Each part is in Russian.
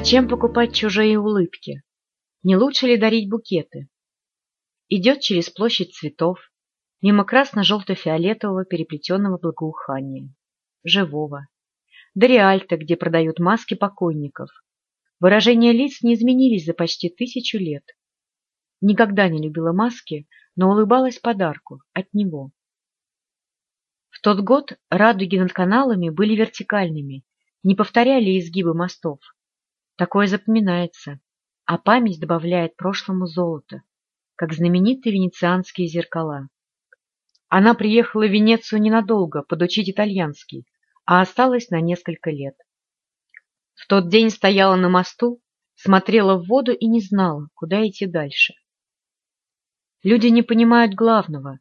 Зачем покупать чужие улыбки? Не лучше ли дарить букеты? Идет через площадь цветов, мимо красно-желто-фиолетового переплетенного благоухания, живого, до Риальто, где продают маски покойников. Выражения лиц не изменились за почти тысячу лет. Никогда не любила маски, но улыбалась подарку от него. В тот год радуги над каналами были вертикальными, не повторяли изгибы мостов. Такое запоминается, а память добавляет прошлому золото, как знаменитые венецианские зеркала. Она приехала в Венецию ненадолго подучить итальянский, а осталась на несколько лет. В тот день стояла на мосту, смотрела в воду и не знала, куда идти дальше. Люди не понимают главного.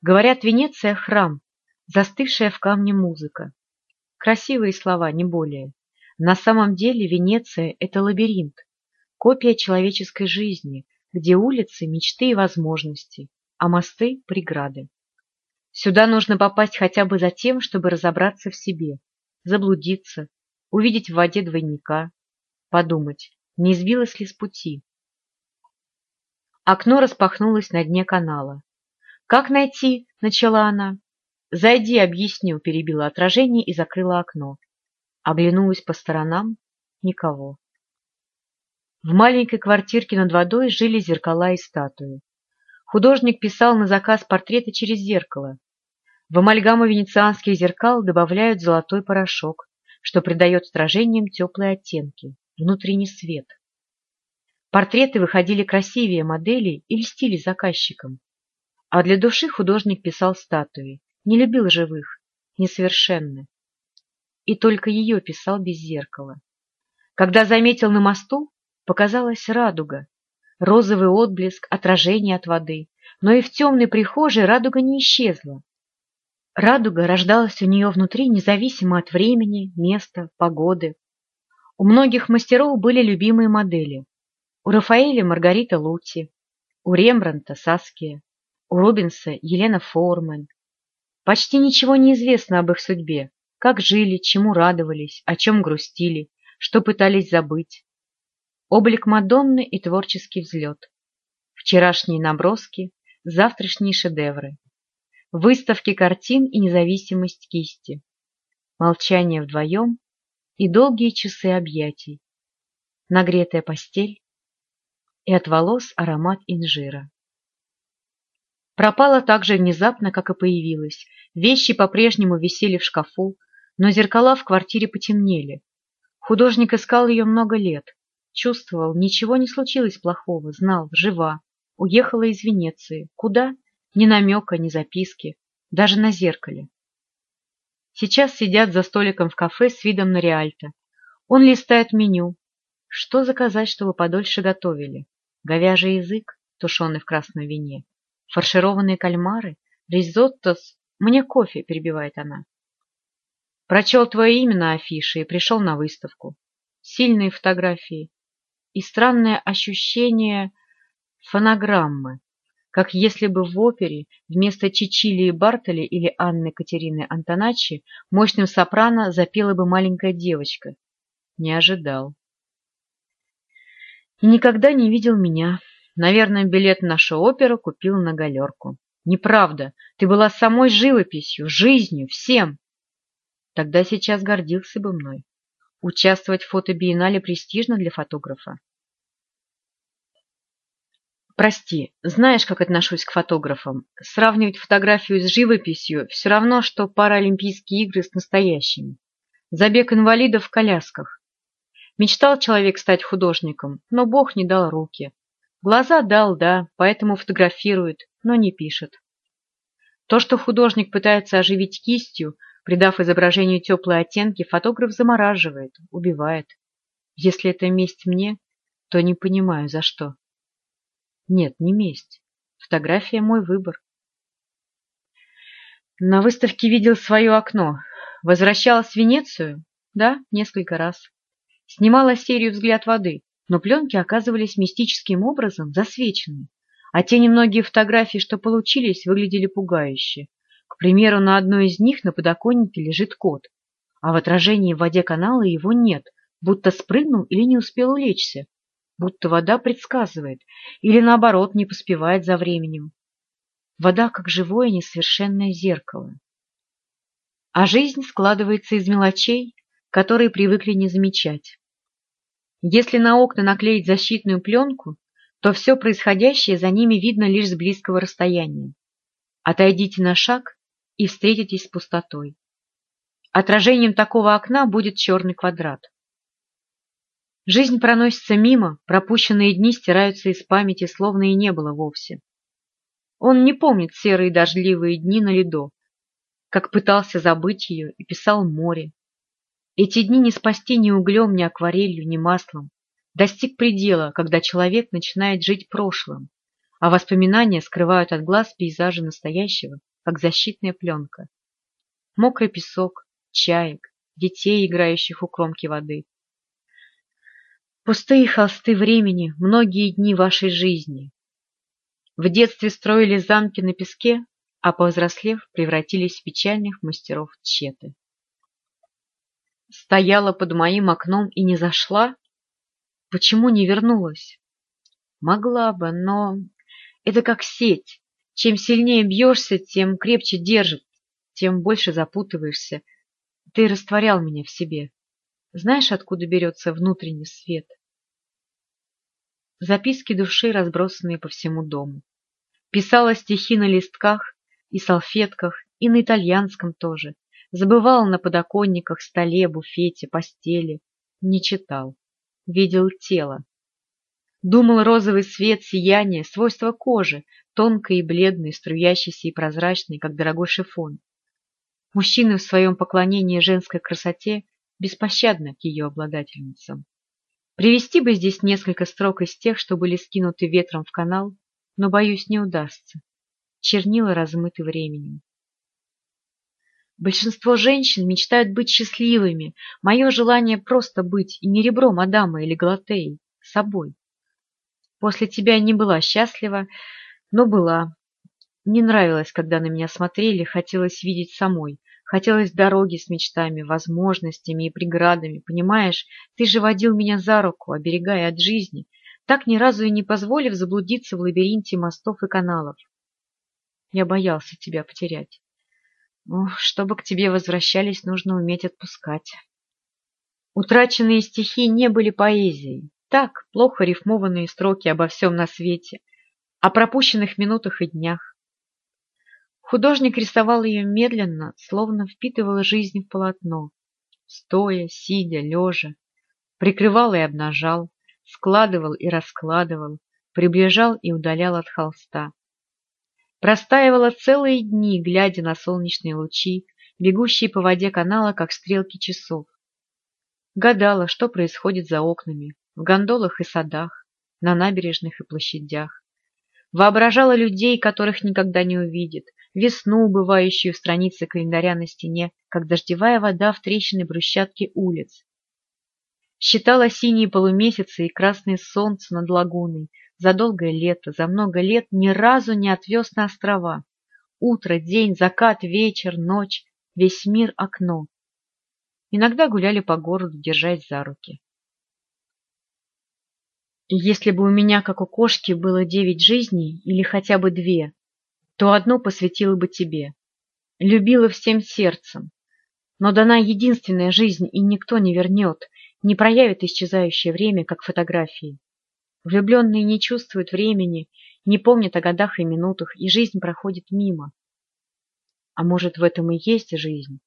Говорят, Венеция — храм, застывшая в камне музыка. Красивые слова, не более. На самом деле Венеция — это лабиринт, копия человеческой жизни, где улицы — мечты и возможности, а мосты — преграды. Сюда нужно попасть хотя бы за тем, чтобы разобраться в себе, заблудиться, увидеть в воде двойника, подумать, не сбилась ли с пути. Окно распахнулось на дне канала. «Как найти?» — начала она. «Зайди, объясню», — перебила отражение и закрыла окно. Оглянулась по сторонам — никого. В маленькой квартирке над водой жили зеркала и статуи. Художник писал на заказ портреты через зеркало. В амальгаму венецианских зеркал добавляют золотой порошок, что придает отражениям теплые оттенки, внутренний свет. Портреты выходили красивее моделей и льстили заказчикам. А для души художник писал статуи, не любил живых, несовершенны и только ее писал без зеркала. Когда заметил на мосту, показалась радуга, розовый отблеск, отражение от воды, но и в темной прихожей радуга не исчезла. Радуга рождалась у нее внутри независимо от времени, места, погоды. У многих мастеров были любимые модели. У Рафаэля Маргарита Лути, у Рембранта Саския, у Рубенса Елена Форман. Почти ничего не известно об их судьбе, как жили, чему радовались, о чем грустили, что пытались забыть. Облик Мадонны и творческий взлет. Вчерашние наброски, завтрашние шедевры. Выставки картин и независимость кисти. Молчание вдвоем и долгие часы объятий. Нагретая постель и от волос аромат инжира. Пропала так же внезапно, как и появилась. Вещи по-прежнему висели в шкафу, но зеркала в квартире потемнели. Художник искал ее много лет. Чувствовал, ничего не случилось плохого, знал, жива. Уехала из Венеции. Куда? Ни намека, ни записки. Даже на зеркале. Сейчас сидят за столиком в кафе с видом на Риальто. Он листает меню. Что заказать, чтобы подольше готовили? Говяжий язык, тушеный в красном вине. Фаршированные кальмары, ризотто с... Мне кофе, перебивает она. Прочел твое имя на афише и пришел на выставку. Сильные фотографии и странное ощущение фонограммы, как если бы в опере вместо Чичилии Бартоли или Анны Катерины Антоначи мощным сопрано запела бы маленькая девочка. Не ожидал. И никогда не видел меня. Наверное, билет нашу оперу купил на галерку. Неправда. Ты была самой живописью, жизнью, всем. Тогда сейчас гордился бы мной. Участвовать в фотобиеннале престижно для фотографа. Прости, знаешь, как отношусь к фотографам. Сравнивать фотографию с живописью все равно, что паралимпийские игры с настоящими. Забег инвалидов в колясках. Мечтал человек стать художником, но Бог не дал руки. Глаза дал, да, поэтому фотографирует, но не пишет. То, что художник пытается оживить кистью, Придав изображению теплые оттенки, фотограф замораживает, убивает. Если это месть мне, то не понимаю, за что. Нет, не месть. Фотография — мой выбор. На выставке видел свое окно. Возвращалась в Венецию? Да, несколько раз. Снимала серию «Взгляд воды», но пленки оказывались мистическим образом засвечены, а те немногие фотографии, что получились, выглядели пугающе. К примеру, на одной из них на подоконнике лежит кот, а в отражении в воде канала его нет, будто спрыгнул или не успел улечься, будто вода предсказывает или, наоборот, не поспевает за временем. Вода как живое несовершенное зеркало. А жизнь складывается из мелочей, которые привыкли не замечать. Если на окна наклеить защитную пленку, то все происходящее за ними видно лишь с близкого расстояния. Отойдите на шаг и встретитесь с пустотой. Отражением такого окна будет черный квадрат. Жизнь проносится мимо, пропущенные дни стираются из памяти, словно и не было вовсе. Он не помнит серые дождливые дни на льду, как пытался забыть ее и писал море. Эти дни не спасти ни углем, ни акварелью, ни маслом. Достиг предела, когда человек начинает жить прошлым, а воспоминания скрывают от глаз пейзажи настоящего, как защитная пленка. Мокрый песок, чаек, детей, играющих у кромки воды. Пустые холсты времени, многие дни вашей жизни. В детстве строили замки на песке, а повзрослев, превратились в печальных мастеров тщеты. Стояла под моим окном и не зашла? Почему не вернулась? Могла бы, но это как сеть. Чем сильнее бьешься, тем крепче держит, тем больше запутываешься. Ты растворял меня в себе. Знаешь, откуда берется внутренний свет? Записки души, разбросанные по всему дому. Писала стихи на листках и салфетках, и на итальянском тоже. Забывал на подоконниках, столе, буфете, постели. Не читал. Видел тело. Думал розовый свет, сияние, свойства кожи, тонкой и бледной, струящейся и прозрачной, как дорогой шифон. Мужчины в своем поклонении женской красоте беспощадны к ее обладательницам. Привести бы здесь несколько строк из тех, что были скинуты ветром в канал, но, боюсь, не удастся. Чернила размыты временем. Большинство женщин мечтают быть счастливыми. Мое желание просто быть, и не ребром Адама или Галатеи, собой. После тебя не была счастлива, но была. Не нравилось, когда на меня смотрели, хотелось видеть самой. Хотелось дороги с мечтами, возможностями и преградами. Понимаешь, ты же водил меня за руку, оберегая от жизни, так ни разу и не позволив заблудиться в лабиринте мостов и каналов. Я боялся тебя потерять. Ох, чтобы к тебе возвращались, нужно уметь отпускать. Утраченные стихи не были поэзией. Так, плохо рифмованные строки обо всем на свете, о пропущенных минутах и днях. Художник рисовал ее медленно, словно впитывал жизнь в полотно, стоя, сидя, лежа, прикрывал и обнажал, складывал и раскладывал, приближал и удалял от холста. Простаивала целые дни, глядя на солнечные лучи, бегущие по воде канала, как стрелки часов. Гадала, что происходит за окнами, в гондолах и садах, на набережных и площадях. Воображала людей, которых никогда не увидит, весну, бывающую в странице календаря на стене, как дождевая вода в трещины брусчатки улиц. Считала синие полумесяцы и красное солнце над лагуной. За долгое лето, за много лет ни разу не отвез на острова. Утро, день, закат, вечер, ночь, весь мир — окно. Иногда гуляли по городу, держась за руки. Если бы у меня, как у кошки, было девять жизней или хотя бы две, то одну посвятила бы тебе. Любила всем сердцем. Но дана единственная жизнь, и никто не вернет, не проявит исчезающее время, как фотографии. Влюбленные не чувствуют времени, не помнят о годах и минутах, и жизнь проходит мимо. А может, в этом и есть жизнь?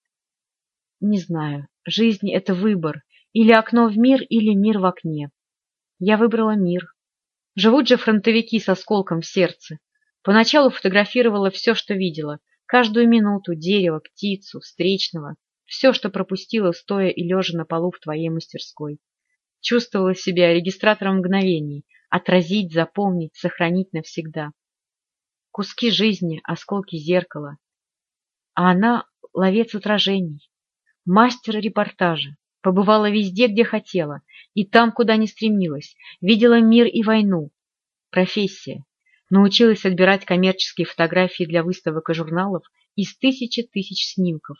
Не знаю. Жизнь — это выбор. Или окно в мир, или мир в окне. Я выбрала мир. Живут же фронтовики с осколком в сердце. Поначалу фотографировала все, что видела. Каждую минуту, дерево, птицу, встречного. Все, что пропустила, стоя и лежа на полу в твоей мастерской. Чувствовала себя регистратором мгновений. Отразить, запомнить, сохранить навсегда. Куски жизни, осколки зеркала. А она — ловец отражений. Мастер репортажа. Побывала везде, где хотела, и там, куда не стремилась. Видела мир и войну. Профессия. Научилась отбирать коммерческие фотографии для выставок и журналов из тысячи тысяч снимков.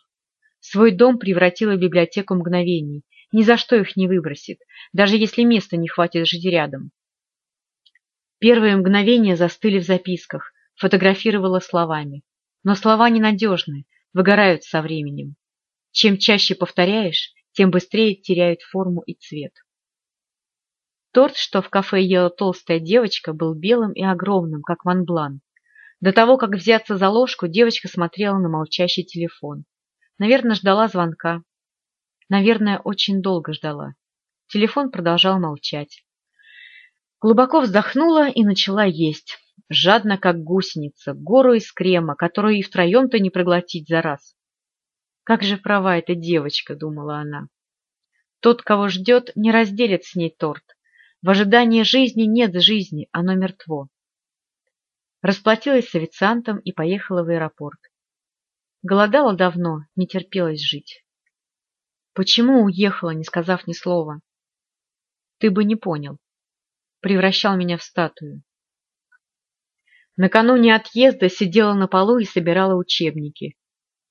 Свой дом превратила в библиотеку мгновений. Ни за что их не выбросит, даже если места не хватит жить рядом. Первые мгновения застыли в записках, фотографировала словами. Но слова ненадежны, выгорают со временем. Чем чаще повторяешь, тем быстрее теряют форму и цвет. Торт, что в кафе ела толстая девочка, был белым и огромным, как манблан. До того, как взяться за ложку, девочка смотрела на молчащий телефон. Наверное, ждала звонка. Наверное, очень долго ждала. Телефон продолжал молчать. Глубоко вздохнула и начала есть, жадно, как гусеница, гору из крема, которую и втроем-то не проглотить за раз. Как же права эта девочка, думала она. Тот, кого ждет, не разделит с ней торт. В ожидании жизни нет жизни, оно мертво. Расплатилась с официантом и поехала в аэропорт. Голодала давно, не терпелось жить. Почему уехала, не сказав ни слова? Ты бы не понял превращал меня в статую. Накануне отъезда сидела на полу и собирала учебники.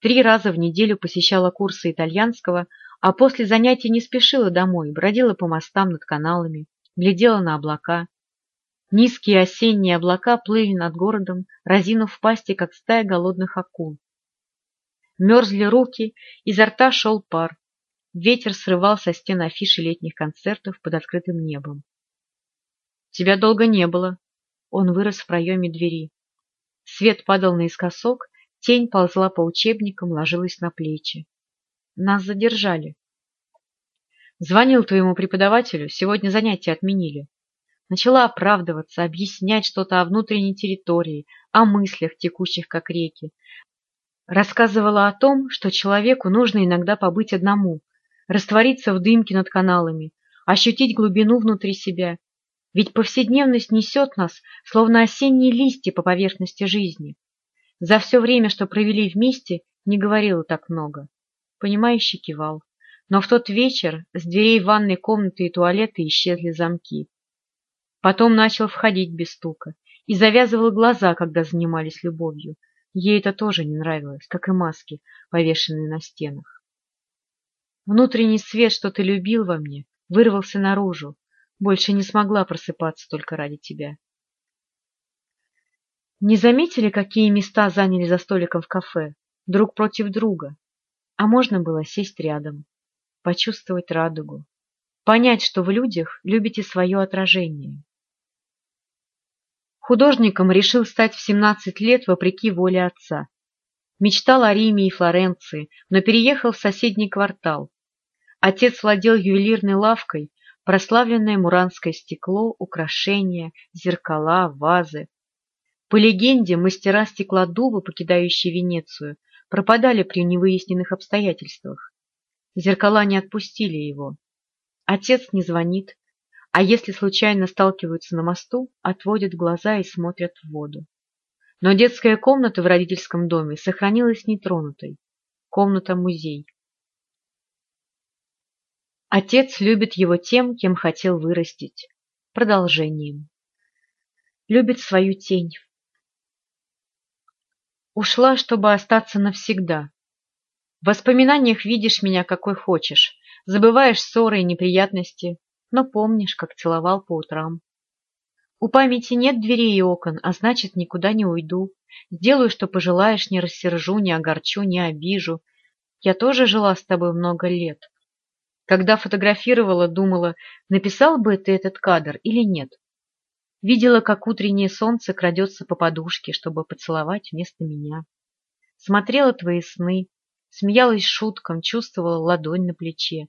Три раза в неделю посещала курсы итальянского, а после занятий не спешила домой, бродила по мостам над каналами, глядела на облака. Низкие осенние облака плыли над городом, разинув пасти, как стая голодных акул. Мерзли руки, изо рта шел пар. Ветер срывал со стен афиши летних концертов под открытым небом. Тебя долго не было. Он вырос в проеме двери. Свет падал наискосок, тень ползла по учебникам, ложилась на плечи. Нас задержали. Звонил твоему преподавателю, сегодня занятия отменили. Начала оправдываться, объяснять что-то о внутренней территории, о мыслях, текущих как реки. Рассказывала о том, что человеку нужно иногда побыть одному, раствориться в дымке над каналами, ощутить глубину внутри себя ведь повседневность несет нас, словно осенние листья по поверхности жизни. За все время, что провели вместе, не говорила так много. Понимающий кивал. Но в тот вечер с дверей ванной комнаты и туалета исчезли замки. Потом начал входить без стука и завязывал глаза, когда занимались любовью. Ей это тоже не нравилось, как и маски, повешенные на стенах. Внутренний свет, что ты любил во мне, вырвался наружу, больше не смогла просыпаться только ради тебя. Не заметили, какие места заняли за столиком в кафе, друг против друга? А можно было сесть рядом, почувствовать радугу, понять, что в людях любите свое отражение. Художником решил стать в 17 лет вопреки воле отца. Мечтал о Риме и Флоренции, но переехал в соседний квартал. Отец владел ювелирной лавкой, прославленное муранское стекло, украшения, зеркала, вазы. По легенде, мастера стеклодува, покидающие Венецию, пропадали при невыясненных обстоятельствах. Зеркала не отпустили его. Отец не звонит, а если случайно сталкиваются на мосту, отводят глаза и смотрят в воду. Но детская комната в родительском доме сохранилась нетронутой. Комната-музей. Отец любит его тем, кем хотел вырастить. Продолжением. Любит свою тень. Ушла, чтобы остаться навсегда. В воспоминаниях видишь меня, какой хочешь. Забываешь ссоры и неприятности, но помнишь, как целовал по утрам. У памяти нет дверей и окон, а значит, никуда не уйду. Сделаю, что пожелаешь, не рассержу, не огорчу, не обижу. Я тоже жила с тобой много лет. Когда фотографировала, думала, написал бы ты этот кадр или нет. Видела, как утреннее солнце крадется по подушке, чтобы поцеловать вместо меня. Смотрела твои сны, смеялась шуткам, чувствовала ладонь на плече.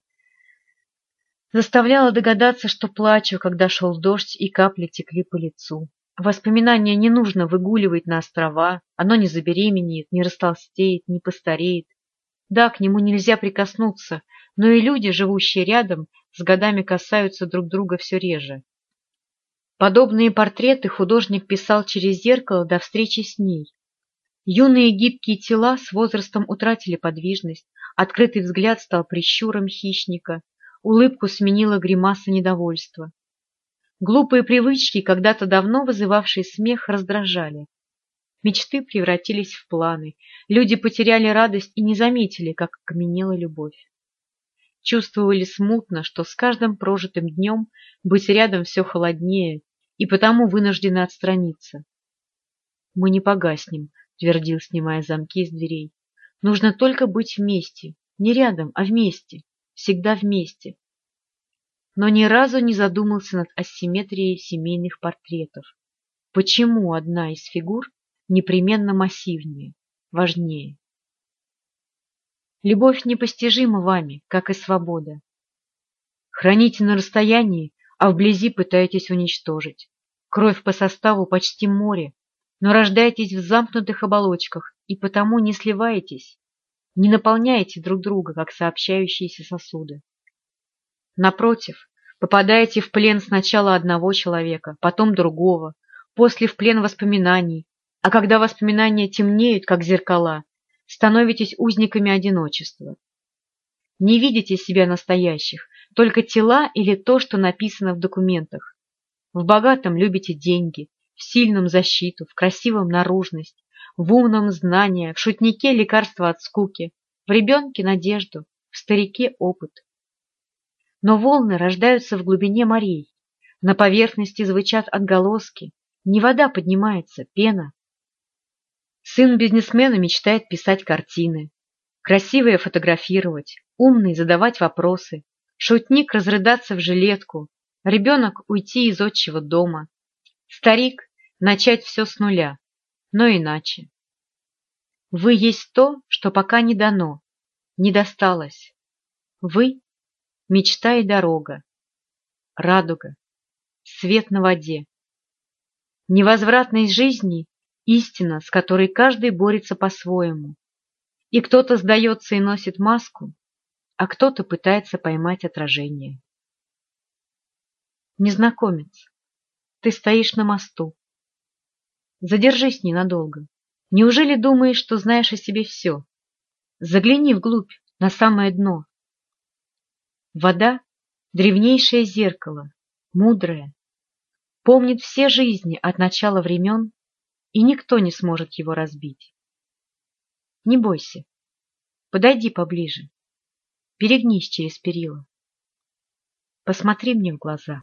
Заставляла догадаться, что плачу, когда шел дождь и капли текли по лицу. Воспоминания не нужно выгуливать на острова, оно не забеременеет, не растолстеет, не постареет. Да, к нему нельзя прикоснуться, но и люди, живущие рядом, с годами касаются друг друга все реже. Подобные портреты художник писал через зеркало до встречи с ней. Юные гибкие тела с возрастом утратили подвижность, открытый взгляд стал прищуром хищника, улыбку сменила гримаса недовольства. Глупые привычки, когда-то давно вызывавшие смех, раздражали. Мечты превратились в планы, люди потеряли радость и не заметили, как окаменела любовь. Чувствовали смутно, что с каждым прожитым днем быть рядом все холоднее, и потому вынуждены отстраниться. «Мы не погаснем», — твердил, снимая замки с дверей. «Нужно только быть вместе, не рядом, а вместе, всегда вместе». Но ни разу не задумался над асимметрией семейных портретов. Почему одна из фигур непременно массивнее, важнее? Любовь непостижима вами, как и свобода. Храните на расстоянии, а вблизи пытаетесь уничтожить. Кровь по составу почти море, но рождаетесь в замкнутых оболочках и потому не сливаетесь, не наполняете друг друга, как сообщающиеся сосуды. Напротив, попадаете в плен сначала одного человека, потом другого, после в плен воспоминаний, а когда воспоминания темнеют, как зеркала, становитесь узниками одиночества. Не видите себя настоящих, только тела или то, что написано в документах. В богатом любите деньги, в сильном защиту, в красивом наружность, в умном знание, в шутнике лекарство от скуки, в ребенке надежду, в старике опыт. Но волны рождаются в глубине морей, на поверхности звучат отголоски, не вода поднимается, пена. Сын бизнесмена мечтает писать картины, красивые фотографировать, умный задавать вопросы, шутник разрыдаться в жилетку, ребенок уйти из отчего дома, старик начать все с нуля, но иначе. Вы есть то, что пока не дано, не досталось. Вы — мечта и дорога, радуга, свет на воде. Невозвратность жизни истина, с которой каждый борется по-своему. И кто-то сдается и носит маску, а кто-то пытается поймать отражение. Незнакомец, ты стоишь на мосту. Задержись ненадолго. Неужели думаешь, что знаешь о себе все? Загляни вглубь, на самое дно. Вода — древнейшее зеркало, мудрое, помнит все жизни от начала времен и никто не сможет его разбить. Не бойся. Подойди поближе. Перегнись через перила. Посмотри мне в глаза.